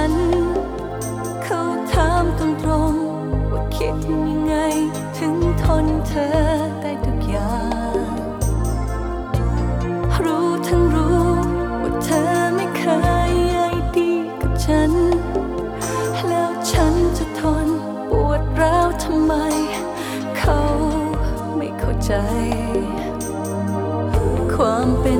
ัน เขาถามตรงตรงว่าคิดยังไง ถึงทนเธอได้ทุกอย่าง รู้ทั้งรู้ว่าเธอไม่เคยใยดีกับฉัน แล้วฉันจะทนปวดร้าวทำไม เขาไม่เข้าใจ ความเป็น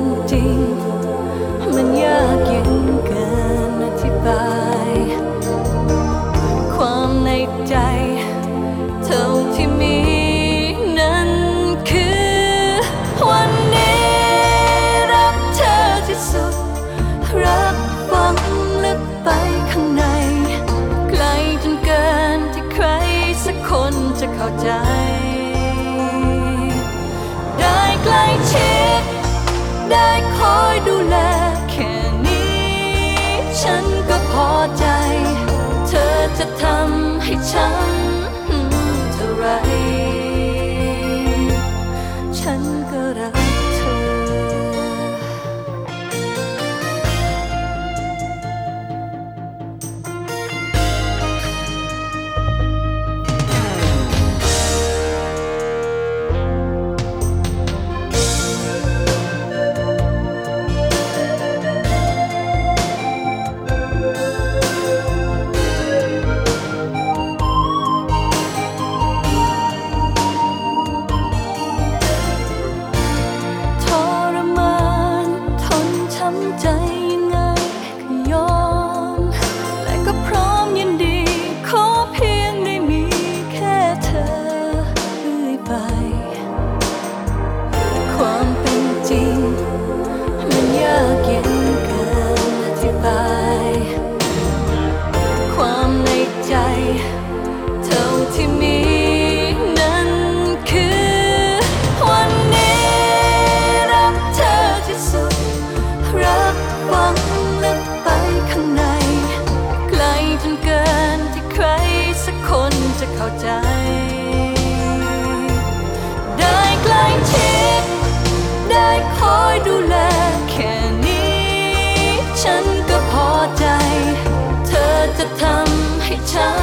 쳐